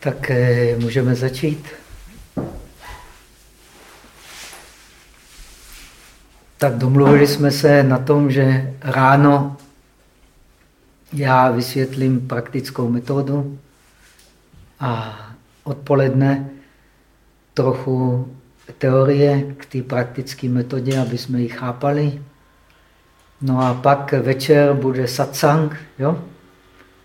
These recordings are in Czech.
Tak eh, můžeme začít. Tak domluvili jsme se na tom, že ráno já vysvětlím praktickou metodu a odpoledne trochu teorie k té praktické metodě, aby jsme ji chápali. No a pak večer bude satsang, jo?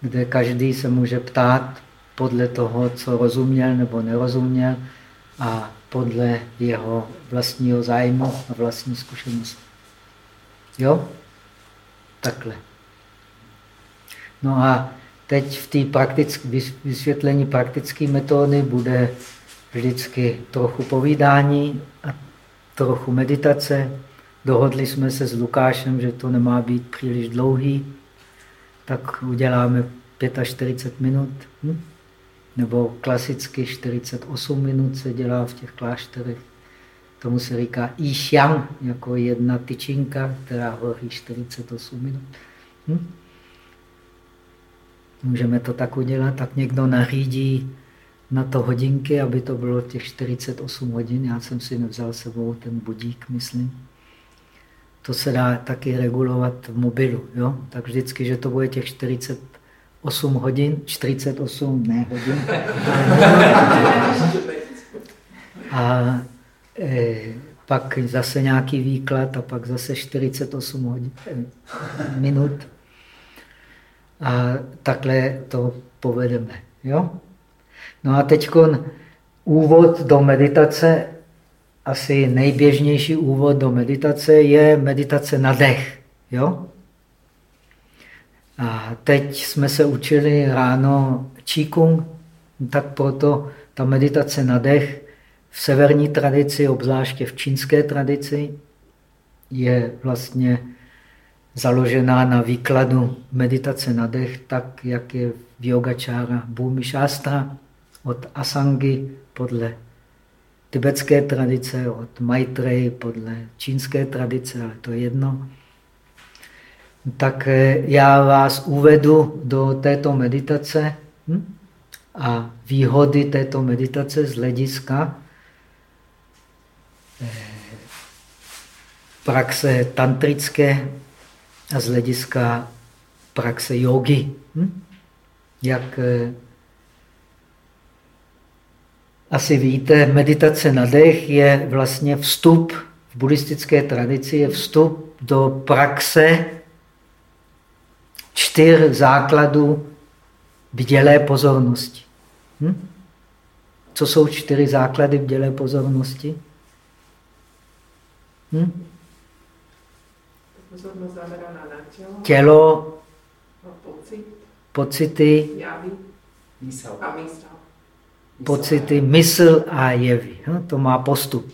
kde každý se může ptát podle toho, co rozuměl nebo nerozuměl a podle jeho vlastního zájmu a vlastní zkušenosti. Jo? Takhle. No a teď v té praktické vysvětlení praktické metody bude vždycky trochu povídání a trochu meditace. Dohodli jsme se s Lukášem, že to nemá být příliš dlouhý, tak uděláme 45 minut. Hm? Nebo klasicky 48 minut se dělá v těch klášterech. Tomu se říká Xiang, jako jedna tyčinka, která hoří 48 minut. Hm? Můžeme to tak udělat, tak někdo nařídí na to hodinky, aby to bylo těch 48 hodin. Já jsem si nevzal sebou ten budík, myslím. To se dá taky regulovat v mobilu. Jo? Tak vždycky, že to bude těch 48 hodin, 48 ne hodin. A e, pak zase nějaký výklad a pak zase 48 hodin, e, minut. A takhle to povedeme. Jo? No a teď úvod do meditace, asi nejběžnější úvod do meditace je meditace na dech. Jo? A teď jsme se učili ráno Qigong, tak proto ta meditace na dech v severní tradici, obzvláště v čínské tradici, je vlastně založená na výkladu meditace na dech, tak jak je v yogačára Bhumi Shastra od Asangy podle tibetské tradice, od Maitreyi podle čínské tradice, ale to je jedno. Tak eh, já vás uvedu do této meditace hm? a výhody této meditace z hlediska eh, praxe tantrické a z hlediska praxe jogy. Hm? Jak eh, asi víte, meditace na dech je vlastně vstup v buddhistické tradici, je vstup do praxe čtyř základů bdělé pozornosti. Hm? Co jsou čtyři základy bdělé pozornosti? Hm? tělo, pocit, pocity, pocity, mysl a jevy. To má postup.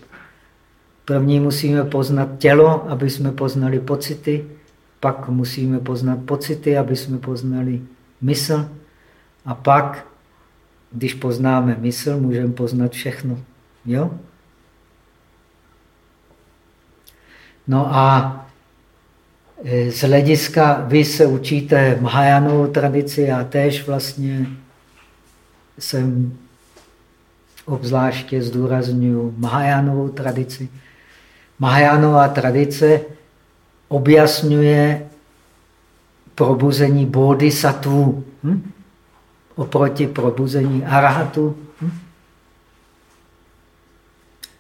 První musíme poznat tělo, aby jsme poznali pocity, pak musíme poznat pocity, aby jsme poznali mysl a pak, když poznáme mysl, můžeme poznat všechno. Jo? No a e, z hlediska, vy se učíte Mahajánovou tradici, já též vlastně jsem obzvláště zdůraznuju Mahajánovou tradici. Mahajánová tradice objasňuje probuzení bodhisattvů hm? oproti probuzení arahatu, hm?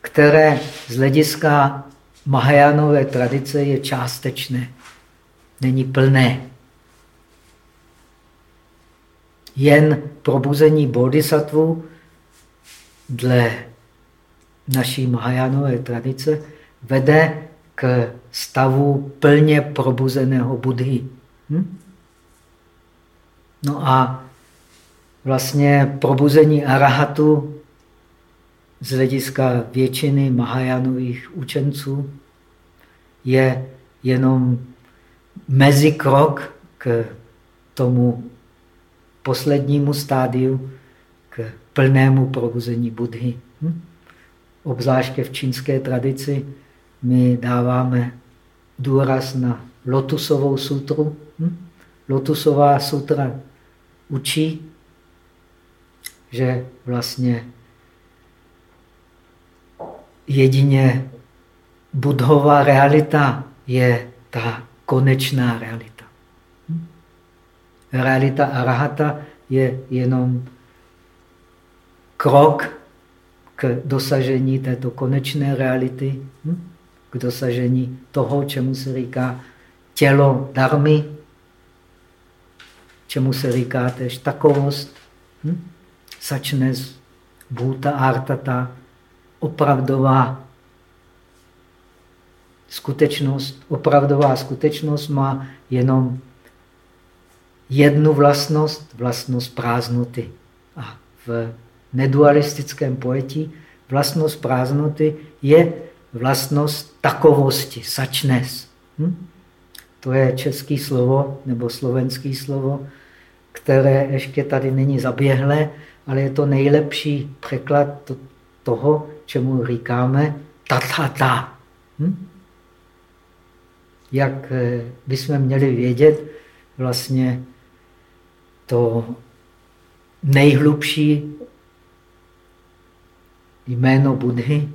které z hlediska Mahajánové tradice je částečné, není plné. Jen probuzení bodhisattvů dle naší Mahajánové tradice vede k stavu plně probuzeného Budhy. Hm? No a vlastně probuzení arahatu z hlediska většiny Mahajánových učenců je jenom mezikrok k tomu poslednímu stádiu, k plnému probuzení Budhy. Hm? Obzvláště v čínské tradici my dáváme důraz na lotusovou sutru. Hm? Lotusová sutra učí, že vlastně jedině budhová realita je ta konečná realita. Realita arahata je jenom krok k dosažení této konečné reality, k dosažení toho, čemu se říká tělo darmy, čemu se říká tež takovost, hm? sačnes, bhuta, artata, opravdová skutečnost. Opravdová skutečnost má jenom jednu vlastnost, vlastnost prázdnoty. A v nedualistickém pojetí vlastnost prázdnoty je vlastnost takovosti, sačnes. Hm? To je český slovo nebo slovenský slovo, které ještě tady není zaběhlé, ale je to nejlepší překlad toho, čemu říkáme tatata. Hm? Jak eh, bychom měli vědět, vlastně to nejhlubší jméno Budhy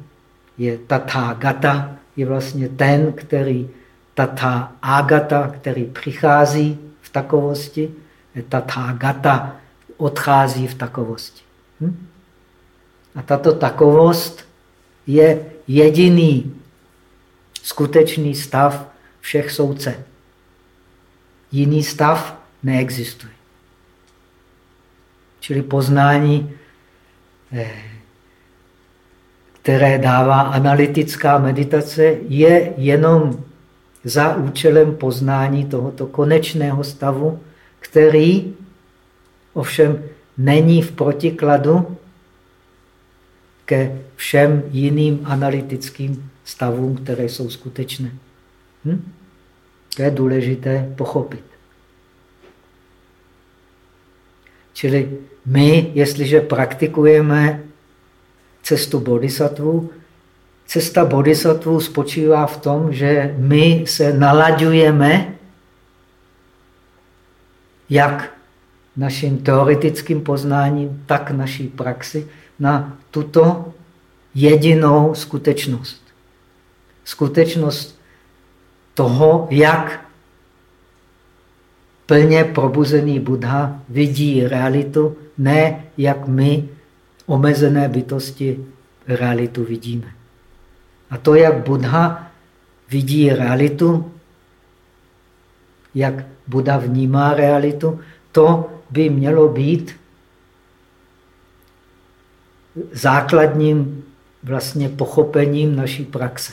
je Tathagata, je vlastně ten, který Tatha Agata, který přichází v takovosti, Tathagata odchází v takovosti. Hm? A tato takovost je jediný skutečný stav všech souce. Jiný stav neexistuje. Čili poznání, eh, které dává analytická meditace, je jenom za účelem poznání tohoto konečného stavu, který ovšem není v protikladu ke všem jiným analytickým stavům, které jsou skutečné. Hm? To je důležité pochopit. Čili my, jestliže praktikujeme cestu bodhisattva, cesta bodhisattva spočívá v tom, že my se nalaďujeme jak naším teoretickým poznáním, tak naší praxi na tuto jedinou skutečnost. Skutečnost toho, jak plně probuzený Buddha vidí realitu, ne jak my, omezené bytosti, realitu vidíme. A to, jak Buddha vidí realitu, jak Buddha vnímá realitu, to by mělo být základním vlastně pochopením naší praxe.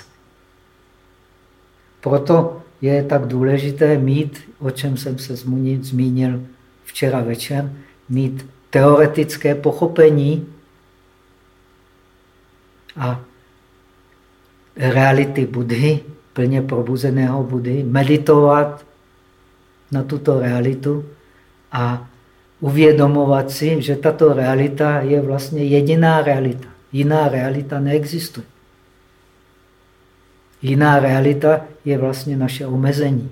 Proto je tak důležité mít, o čem jsem se zmínil včera večer, mít teoretické pochopení a reality Budhy, plně probuzeného Budhy, meditovat na tuto realitu a uvědomovat si, že tato realita je vlastně jediná realita. Jiná realita neexistuje. Jiná realita je vlastně naše omezení.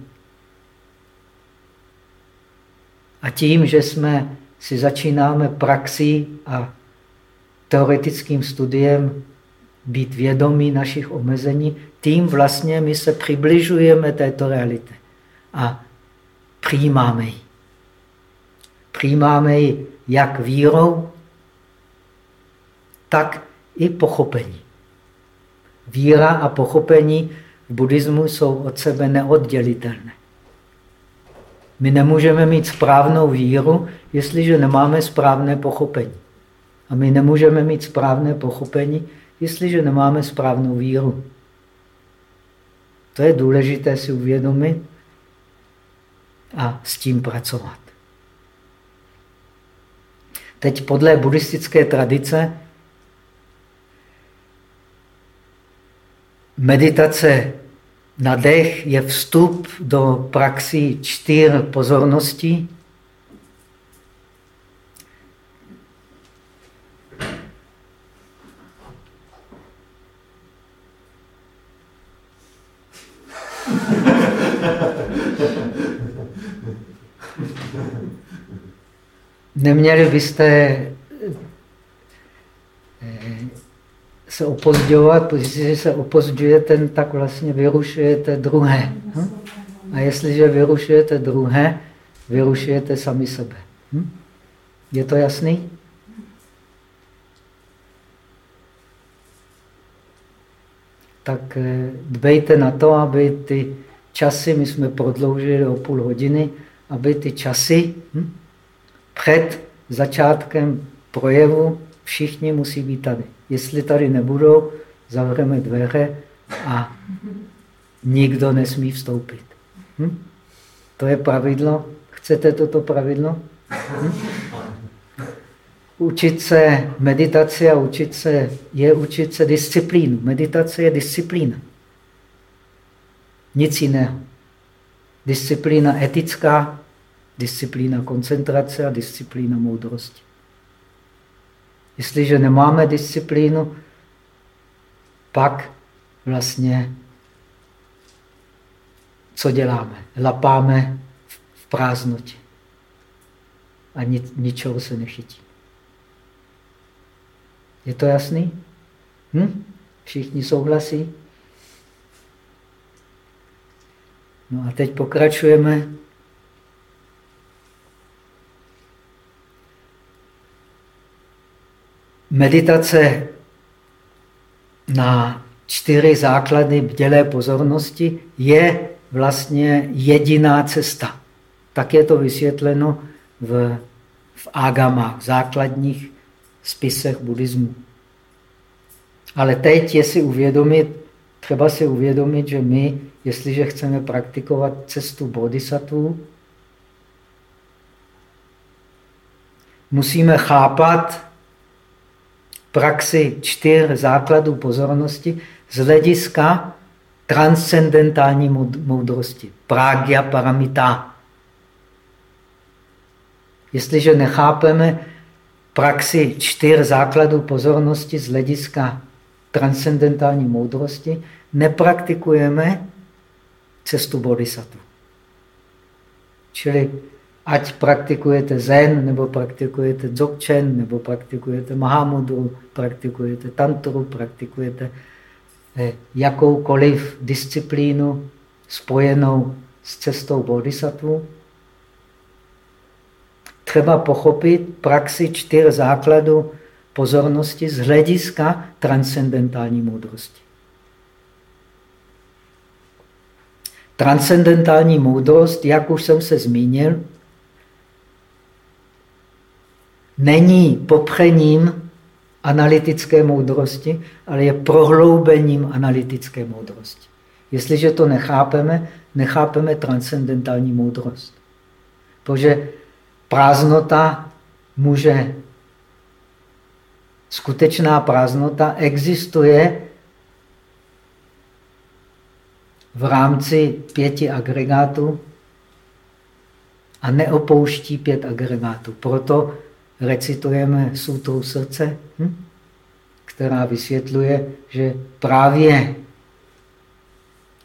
A tím, že jsme si začínáme praxí a teoretickým studiem být vědomí našich omezení, tím vlastně my se přibližujeme této realitě a přijímáme ji. Přijímáme ji jak vírou, tak i pochopení. Víra a pochopení v buddhismu jsou od sebe neoddělitelné. My nemůžeme mít správnou víru, jestliže nemáme správné pochopení. A my nemůžeme mít správné pochopení, jestliže nemáme správnou víru. To je důležité si uvědomit a s tím pracovat. Teď podle buddhistické tradice meditace na dech je vstup do praxi čtyř pozorností. Neměli byste se opozdňovat, protože se opozdňujete, tak vlastně vyrušujete druhé. Hm? A jestliže vyrušujete druhé, vyrušujete sami sebe. Hm? Je to jasný? Tak eh, dbejte na to, aby ty časy, my jsme prodloužili o půl hodiny, aby ty časy hm, před začátkem projevu všichni musí být tady. Jestli tady nebudou, zavřeme dveře a nikdo nesmí vstoupit. Hm? To je pravidlo. Chcete toto pravidlo? Hm? Učit se meditace a učit se, je učit se disciplínu. Meditace je disciplína. Nic jiného. Disciplína etická, disciplína koncentrace a disciplína moudrosti. Jestliže nemáme disciplínu, pak vlastně co děláme? Lapáme v prázdnotě a ni, ničeho se nechytí. Je to jasný? Hm? Všichni souhlasí? No a teď pokračujeme. Meditace na čtyři základy bdělé pozornosti je vlastně jediná cesta. Tak je to vysvětleno v, v ágamách, základních spisech buddhismu. Ale teď je si uvědomit, třeba si uvědomit, že my, jestliže chceme praktikovat cestu bodhisattva, musíme chápat praxi čtyř základů pozornosti z hlediska transcendentální moudrosti. Pragya paramita. Jestliže nechápeme praxi čtyř základů pozornosti z hlediska transcendentální moudrosti, nepraktikujeme cestu bodhisattva. Čili ať praktikujete zen, nebo praktikujete dzogchen, nebo praktikujete mahamudru, praktikujete tantru, praktikujete eh, jakoukoliv disciplínu spojenou s cestou bodhisattva, třeba pochopit praxi čtyř základů pozornosti z hlediska transcendentální moudrosti. Transcendentální moudrost, jak už jsem se zmínil, není popřením analytické moudrosti, ale je prohloubením analytické moudrosti. Jestliže to nechápeme, nechápeme transcendentální moudrost. Protože prázdnota může, skutečná prázdnota existuje v rámci pěti agregátů a neopouští pět agregátů. Proto recitujeme sutru srdce, hm? která vysvětluje, že právě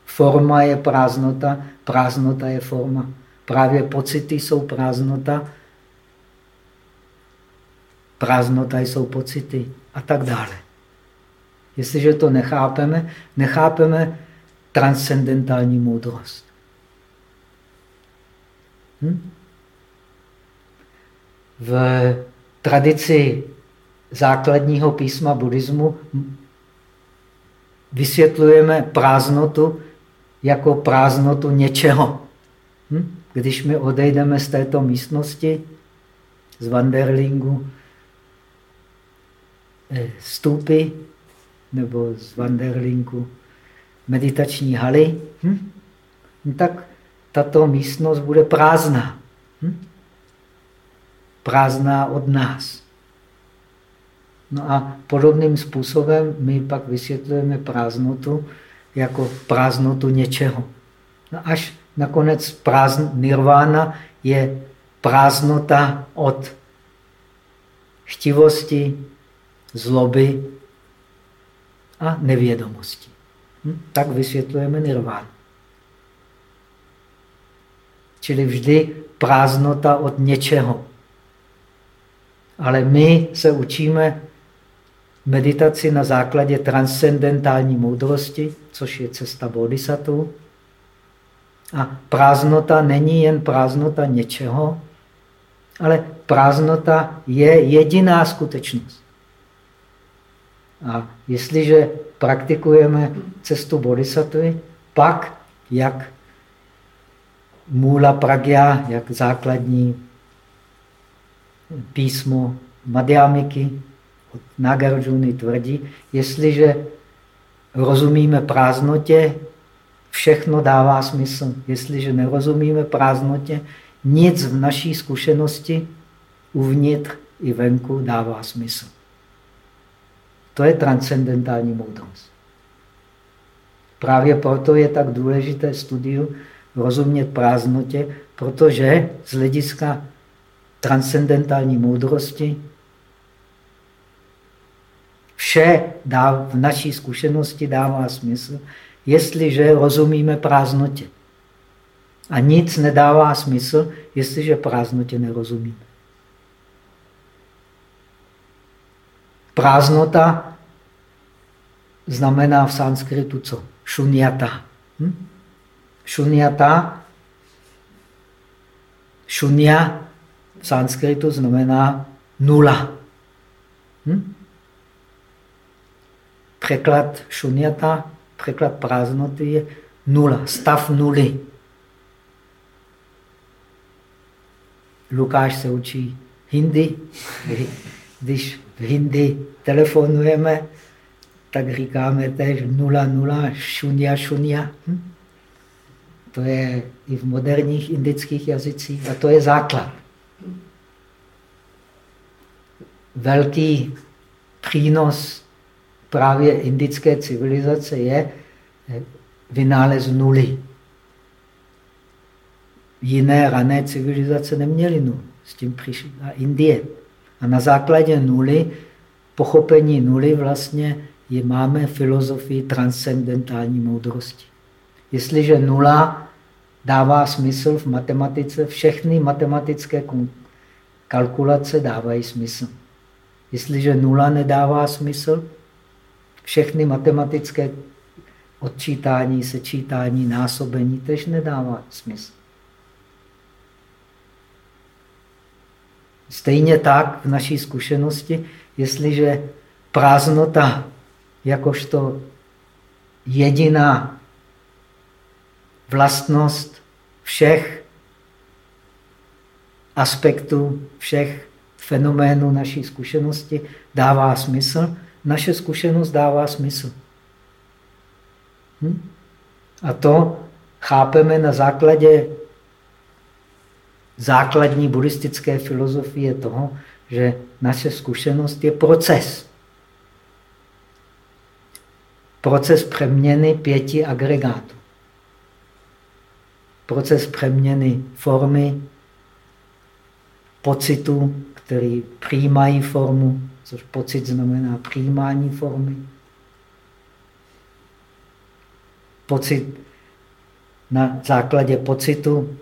forma je prázdnota, prázdnota je forma. Právě pocity jsou prázdnota, prázdnota jsou pocity a tak dále. Jestliže to nechápeme, nechápeme transcendentální moudrost. Hm? V tradici základního písma buddhismu vysvětlujeme prázdnotu jako prázdnotu něčeho. Hm? Když my odejdeme z této místnosti, z Wanderlingu, eh, stupy nebo z Wanderlingu meditační haly, hm? tak tato místnost bude prázdná. Hm? Prázdná od nás. No a podobným způsobem my pak vysvětlujeme prázdnotu jako prázdnotu něčeho. No až nakonec prázdn, nirvána je prázdnota od chtivosti, zloby a nevědomosti. Hm? Tak vysvětlujeme nirvánu. Čili vždy prázdnota od něčeho. Ale my se učíme meditaci na základě transcendentální moudrosti, což je cesta bodhisattva. A prázdnota není jen prázdnota něčeho, ale prázdnota je jediná skutečnost. A jestliže praktikujeme cestu bodhisattvy, pak, jak Mula Pragya, jak základní písmo Madhyamiky od Nagarjuna tvrdí, jestliže rozumíme prázdnotě, všechno dává smysl. Jestliže nerozumíme prázdnotě, nic v naší zkušenosti uvnitř i venku dává smysl. To je transcendentální moudrost. Právě proto je tak důležité studium rozumět prázdnotě, protože z hlediska transcendentální moudrosti vše dá, v naší zkušenosti dává smysl, jestliže rozumíme prázdnotě. A nic nedává smysl, jestliže prázdnotě nerozumíme. Prázdnota znamená v sanskritu co? Šunyata. Hm? Šunyata, šunya sanskritu znamená nula. Hm? Překlad šunyata, překlad prázdnoty je nula, stav nuly. Lukáš se učí hindi. Když v hindi telefonujeme, tak říkáme tež nula, nula, šunia, šunia. Hm? To je i v moderních indických jazycích a to je základ. Velký přínos právě indické civilizace je vynález nuly. Jiné rané civilizace neměly nul. S tím přišla Indie. A na základě nuly, pochopení nuly vlastně je, máme filozofii transcendentální moudrosti. Jestliže nula dává smysl v matematice, všechny matematické kalkulace dávají smysl. Jestliže nula nedává smysl, všechny matematické odčítání, sečítání, násobení tež nedává smysl. Stejně tak v naší zkušenosti, jestliže prázdnota jakožto jediná vlastnost všech aspektů, všech fenoménů naší zkušenosti dává smysl, naše zkušenost dává smysl. Hm? A to chápeme na základě základní buddhistické filozofie toho, že naše zkušenost je proces. Proces přeměny pěti agregátů. Proces přeměny formy, pocitů, který přijímají formu, což pocit znamená přijímání formy. Pocit na základě pocitu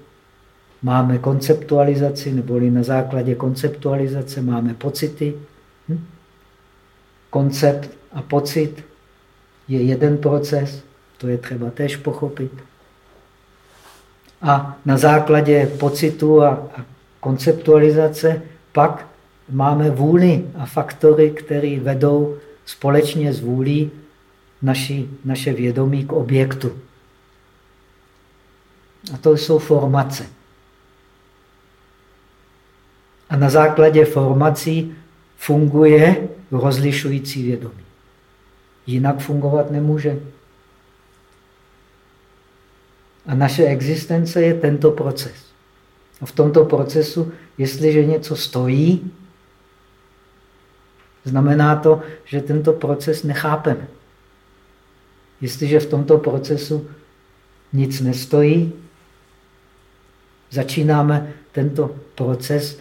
máme konceptualizaci, neboli na základě konceptualizace máme pocity. Hm? Koncept a pocit je jeden proces, to je třeba tež pochopit. A na základě pocitu a, a konceptualizace pak máme vůli a faktory, které vedou společně s vůlí naši, naše vědomí k objektu. A to jsou formace. A na základě formací funguje rozlišující vědomí. Jinak fungovat nemůže. A naše existence je tento proces. A v tomto procesu, jestliže něco stojí, znamená to, že tento proces nechápeme. Jestliže v tomto procesu nic nestojí, začínáme tento proces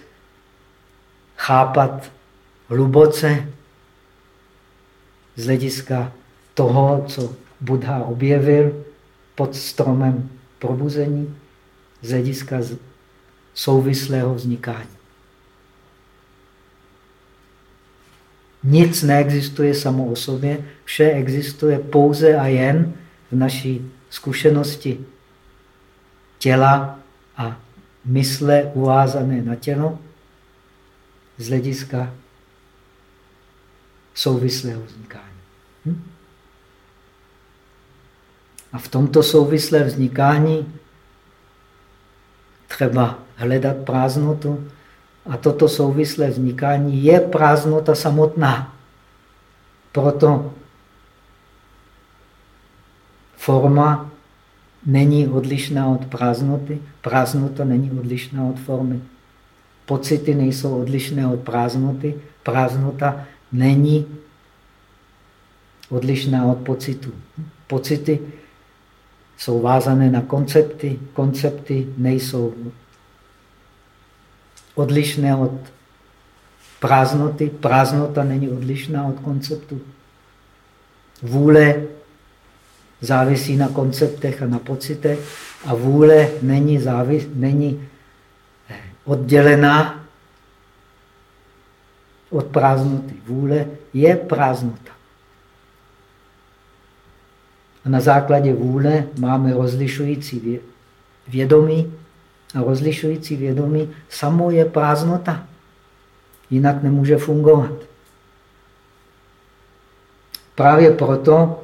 chápat hluboce z hlediska toho, co Buddha objevil pod stromem probuzení, z hlediska souvislého vznikání. Nic neexistuje samo o sobě, vše existuje pouze a jen v naší zkušenosti těla a mysle uvázané na tělo z hlediska souvislého vznikání. Hm? A v tomto souvislé vznikání třeba hledat prázdnotu. A toto souvislé vznikání je prázdnota samotná. Proto forma není odlišná od prázdnoty, prázdnota není odlišná od formy. Pocity nejsou odlišné od prázdnoty, prázdnota není odlišná od pocitů. Pocity jsou vázané na koncepty, koncepty nejsou odlišné od prázdnoty, prázdnota není odlišná od konceptu. Vůle závisí na konceptech a na pocitech a vůle není, závis, není eh, oddělená od prázdnoty. Vůle je prázdnota. A na základě vůle máme rozlišující vědomí a rozlišující vědomí samo je prázdnota. Jinak nemůže fungovat. Právě proto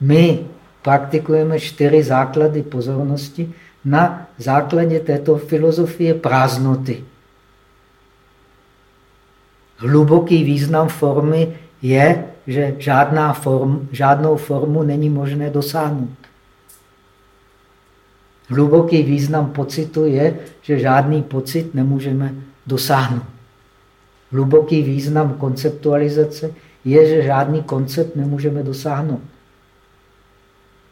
my praktikujeme čtyři základy pozornosti na základě této filozofie prázdnoty. Hluboký význam formy je, že žádná form, žádnou formu není možné dosáhnout. Hluboký význam pocitu je, že žádný pocit nemůžeme dosáhnout. Hluboký význam konceptualizace je, že žádný koncept nemůžeme dosáhnout.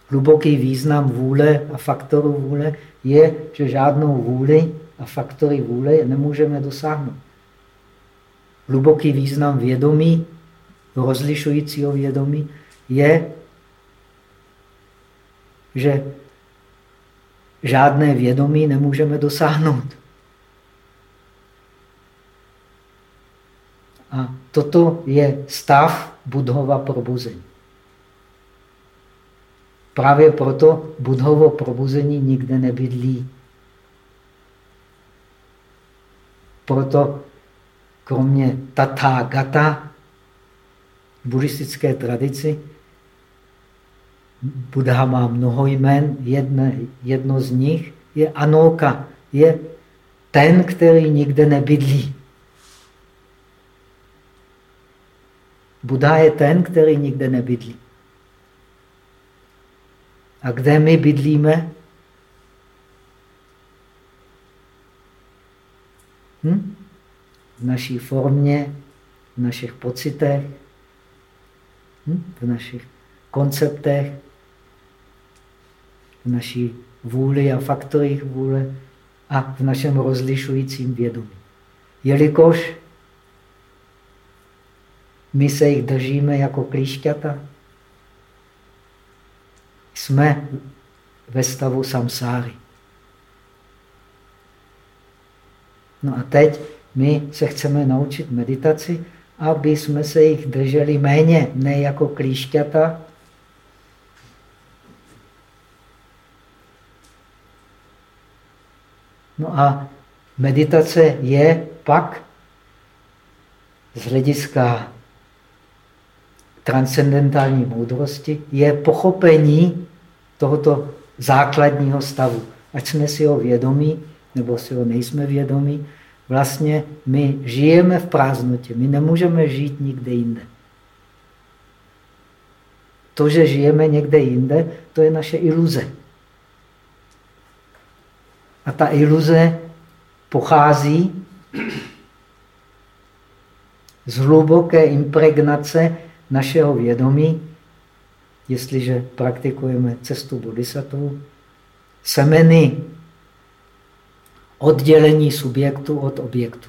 Hluboký význam vůle a faktoru vůle je, že žádnou vůli a faktory vůle nemůžeme dosáhnout. Hluboký význam vědomí, rozlišujícího vědomí, je, že žádné vědomí nemůžeme dosáhnout. A toto je stav Budhova probuzení. Právě proto Budhovo probuzení nikde nebydlí. Proto kromě Tathagata buddhistické tradici Buddha má mnoho jmen, jedno, jedno z nich je Anoka, je ten, který nikde nebydlí. Buddha je ten, který nikde nebydlí. A kde my bydlíme? Hm? V naší formě, v našich pocitech? V našich konceptech, v naší vůli a faktorích vůle a v našem rozlišujícím vědomí. Jelikož my se jich držíme jako klíšťata, jsme ve stavu samsáry. No a teď my se chceme naučit meditaci, aby jsme se jich drželi méně, ne jako klíšťata, No a meditace je pak z hlediska transcendentální moudrosti, je pochopení tohoto základního stavu. Ať jsme si ho vědomí, nebo si ho nejsme vědomí, vlastně my žijeme v prázdnotě. My nemůžeme žít nikde jinde. To, že žijeme někde jinde, to je naše iluze. A ta iluze pochází z hluboké impregnace našeho vědomí, jestliže praktikujeme cestu bodhisattva, semeny oddělení subjektu od objektu.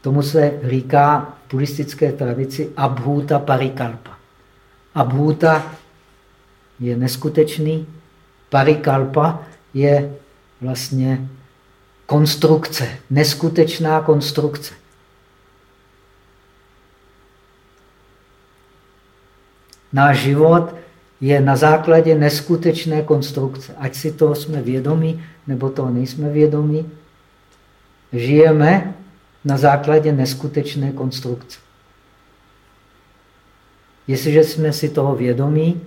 Tomu se říká v buddhistické tradici abhuta parikalpa. Abhuta je neskutečný, parikalpa je vlastně konstrukce, neskutečná konstrukce. Náš život je na základě neskutečné konstrukce. Ať si toho jsme vědomí, nebo toho nejsme vědomí, žijeme na základě neskutečné konstrukce. Jestliže jsme si toho vědomí,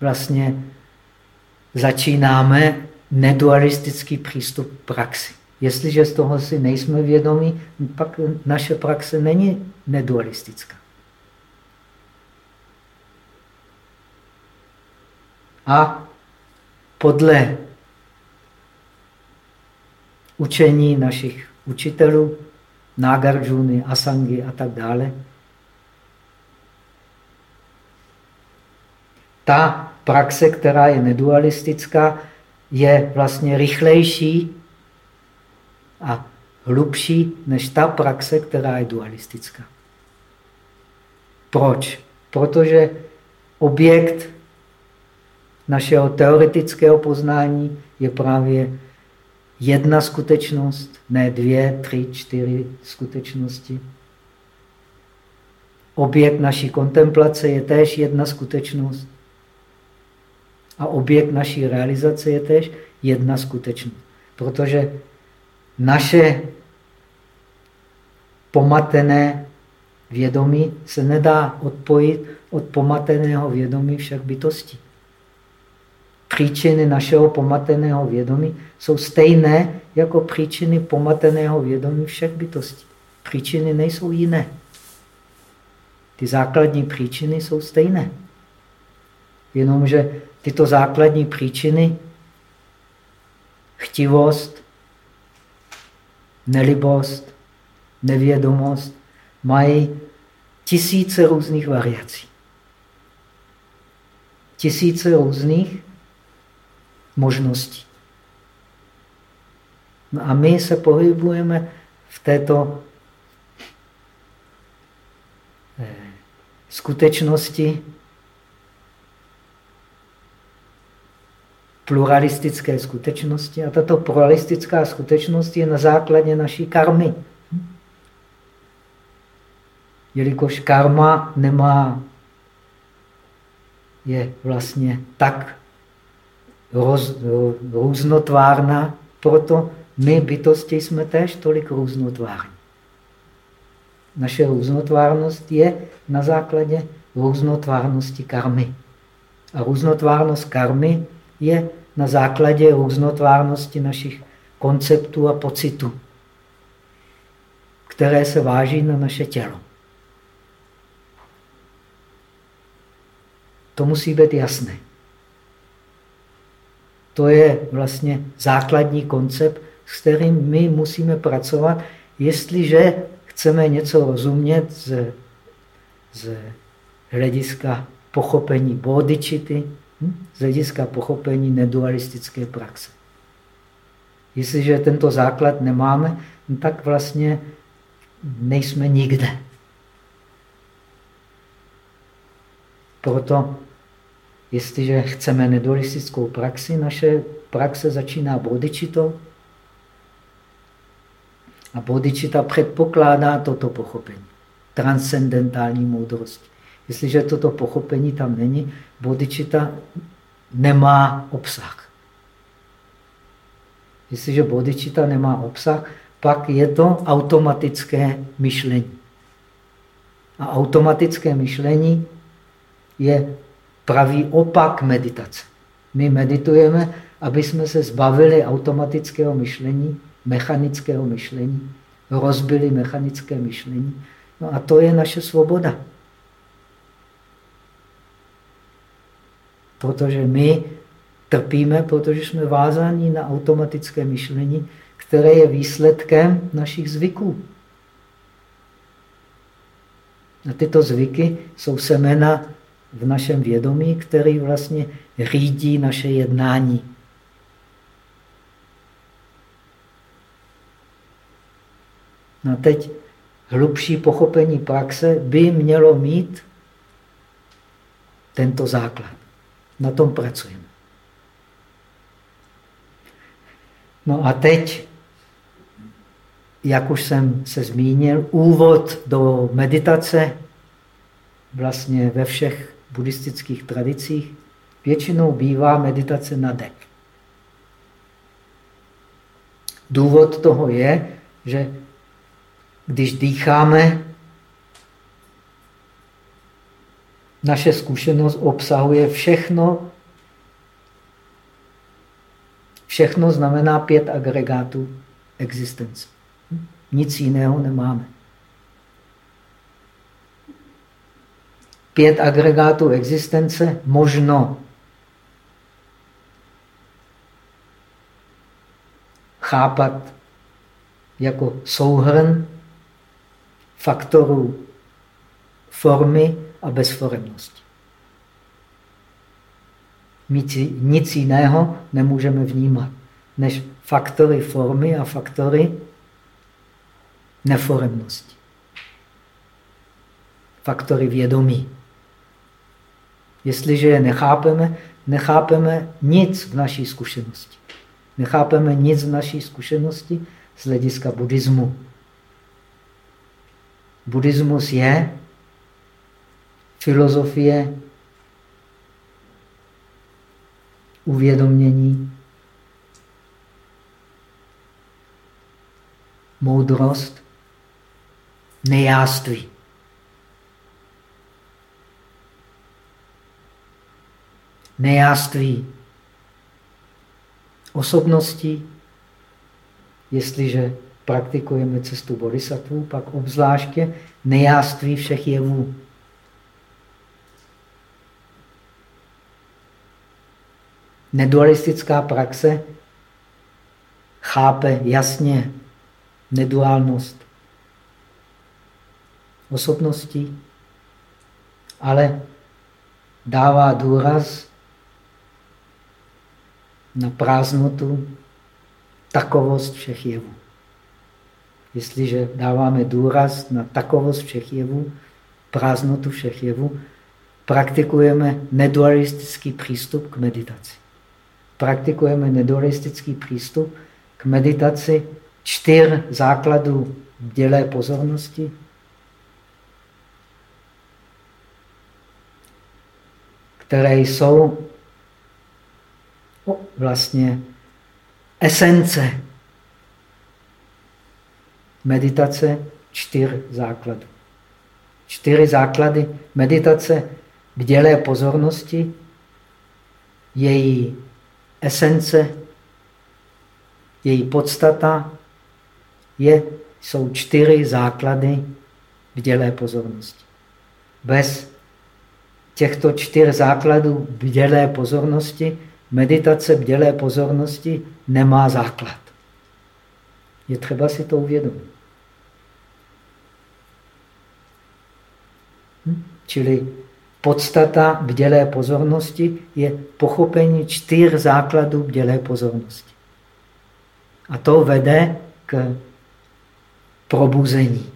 vlastně začínáme nedualistický přístup k praxi. Jestliže z toho si nejsme vědomí, pak naše praxe není nedualistická. A podle učení našich učitelů, Nagarjuny, Asangi a tak dále, ta praxe, která je nedualistická, je vlastně rychlejší a hlubší než ta praxe, která je dualistická. Proč? Protože objekt našeho teoretického poznání je právě jedna skutečnost, ne dvě, tři, čtyři skutečnosti. Objekt naší kontemplace je též jedna skutečnost. A objekt naší realizace je též jedna skutečnost. Protože naše pomatené vědomí se nedá odpojit od pomateného vědomí všech bytostí příčiny našeho pomateného vědomí jsou stejné jako příčiny pomateného vědomí všech bytostí. Příčiny nejsou jiné. Ty základní příčiny jsou stejné. Jenomže tyto základní příčiny, chtivost, nelibost, nevědomost, mají tisíce různých variací. Tisíce různých možností. No a my se pohybujeme v této eh, skutečnosti pluralistické skutečnosti a tato pluralistická skutečnost je na základě naší karmy. Jelikož karma nemá, je vlastně tak roz, různotvárná, proto my bytosti jsme též tolik různotvární. Naše různotvárnost je na základě různotvárnosti karmy. A různotvárnost karmy je na základě různotvárnosti našich konceptů a pocitů, které se váží na naše tělo. To musí být jasné. To je vlastně základní koncept, s kterým my musíme pracovat, jestliže chceme něco rozumět z, z hlediska pochopení bodičity, hm? z hlediska pochopení nedualistické praxe. Jestliže tento základ nemáme, no tak vlastně nejsme nikde. Proto Jestliže chceme nedualistickou praxi, naše praxe začíná bodičitou. A bodičita předpokládá toto pochopení, transcendentální moudrost. Jestliže toto pochopení tam není, bodičita nemá obsah. Jestliže bodičita nemá obsah, pak je to automatické myšlení. A automatické myšlení je pravý opak meditace. My meditujeme, aby jsme se zbavili automatického myšlení, mechanického myšlení, rozbili mechanické myšlení. No a to je naše svoboda. Protože my trpíme, protože jsme vázáni na automatické myšlení, které je výsledkem našich zvyků. A tyto zvyky jsou semena v našem vědomí, který vlastně řídí naše jednání. No a teď hlubší pochopení praxe by mělo mít tento základ. Na tom pracujeme. No a teď, jak už jsem se zmínil, úvod do meditace vlastně ve všech buddhistických tradicích většinou bývá meditace na dech. Důvod toho je, že když dýcháme, naše zkušenost obsahuje všechno. Všechno znamená pět agregátů existence. Nic jiného nemáme. Pět agregátů existence možno chápat jako souhrn faktorů formy a bezforemnosti. Nic jiného nemůžeme vnímat, než faktory formy a faktory neforemnosti. Faktory vědomí. Jestliže je nechápeme, nechápeme nic v naší zkušenosti. Nechápeme nic v naší zkušenosti z hlediska buddhismu. Buddhismus je filozofie uvědomění, moudrost, nejáství. Nejáství osobností, jestliže praktikujeme cestu bodhisattva, pak obzvláště nejáství všech jevů. Nedualistická praxe chápe jasně neduálnost osobností, ale dává důraz na prázdnotu, takovost všech jevů. Jestliže dáváme důraz na takovost všech jevů, prázdnotu všech jevů, praktikujeme nedualistický přístup k meditaci praktikujeme nedualistický přístup k meditaci čtyř základů dělé pozornosti. které jsou vlastně esence meditace čtyř základů. Čtyři základy meditace k dělé pozornosti, její esence, její podstata je, jsou čtyři základy bdělé pozornosti. Bez těchto čtyř základů bdělé pozornosti meditace bdělé pozornosti nemá základ. Je třeba si to uvědomit. Hm? Čili podstata bdělé pozornosti je pochopení čtyř základů bdělé pozornosti. A to vede k probuzení.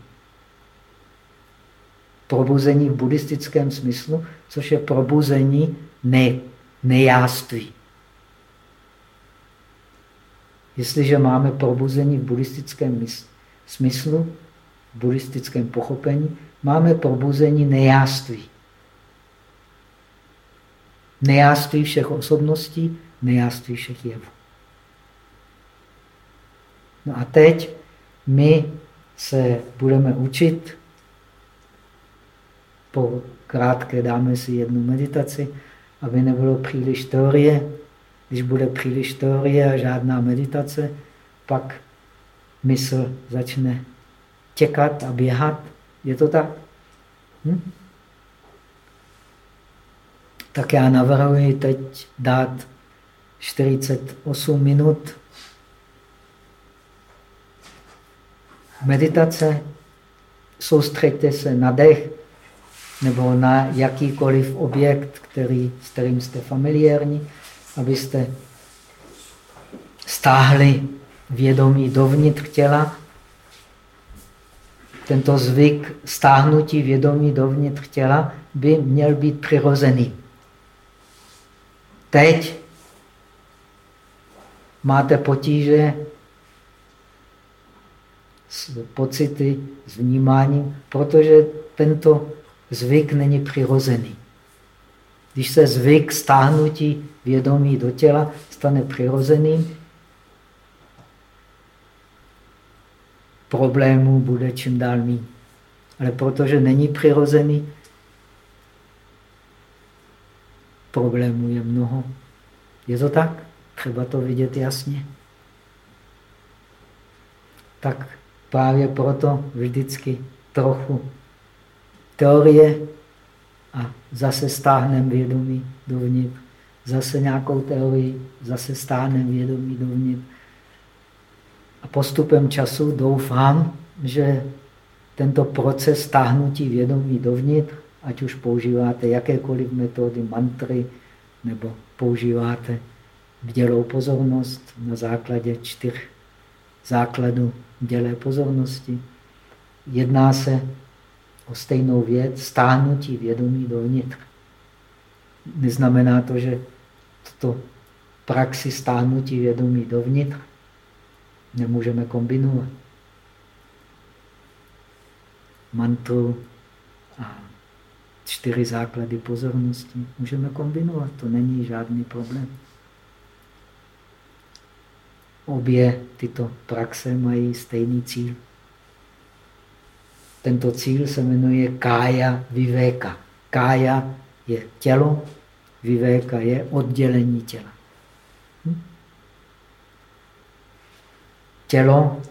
Probuzení v buddhistickém smyslu, což je probuzení ne, nejáství. Jestliže máme probuzení v buddhistickém smyslu, v buddhistickém pochopení, máme probuzení nejáství nejáství všech osobností, nejáství všech jevů. No a teď my se budeme učit, po krátké dáme si jednu meditaci, aby nebylo příliš teorie. Když bude příliš teorie a žádná meditace, pak mysl začne těkat a běhat. Je to tak? Hm? tak já navrhuji teď dát 48 minut meditace. Soustřeďte se na dech nebo na jakýkoliv objekt, který, s kterým jste familiární, abyste stáhli vědomí dovnitř těla. Tento zvyk stáhnutí vědomí dovnitř těla by měl být přirozený. Teď máte potíže s pocity, s vnímáním, protože tento zvyk není přirozený. Když se zvyk stáhnutí vědomí do těla stane přirozeným, problémů bude čím dál méně. Ale protože není přirozený, problémů je mnoho. Je to tak? Třeba to vidět jasně. Tak právě proto vždycky trochu teorie a zase stáhneme vědomí dovnitř. Zase nějakou teorii, zase stáhneme vědomí dovnitř. A postupem času doufám, že tento proces stáhnutí vědomí dovnitř, ať už používáte jakékoliv metody, mantry, nebo používáte dělou pozornost na základě čtyř základů dělé pozornosti. Jedná se o stejnou věc, stáhnutí vědomí dovnitř. Neznamená to, že toto praxi stáhnutí vědomí dovnitř nemůžeme kombinovat. Mantru a čtyři základy pozornosti můžeme kombinovat, to není žádný problém. Obě tyto praxe mají stejný cíl. Tento cíl se jmenuje kája vivéka. Kája je tělo, vivéka je oddělení těla. Hm? Tělo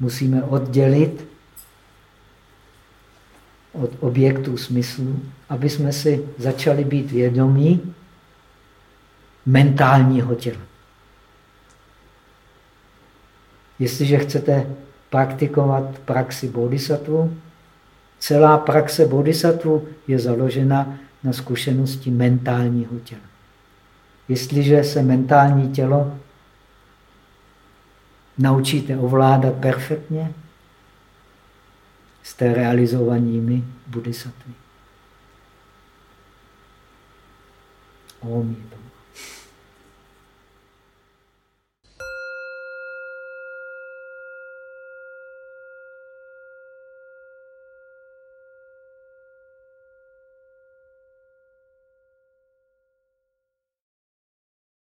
musíme oddělit od objektů smyslu, aby jsme si začali být vědomí mentálního těla. Jestliže chcete praktikovat praxi bodhisattva, celá praxe bodhisattva je založena na zkušenosti mentálního těla. Jestliže se mentální tělo naučíte ovládat perfektně, jste realizovanými bodhisattva. Om je to.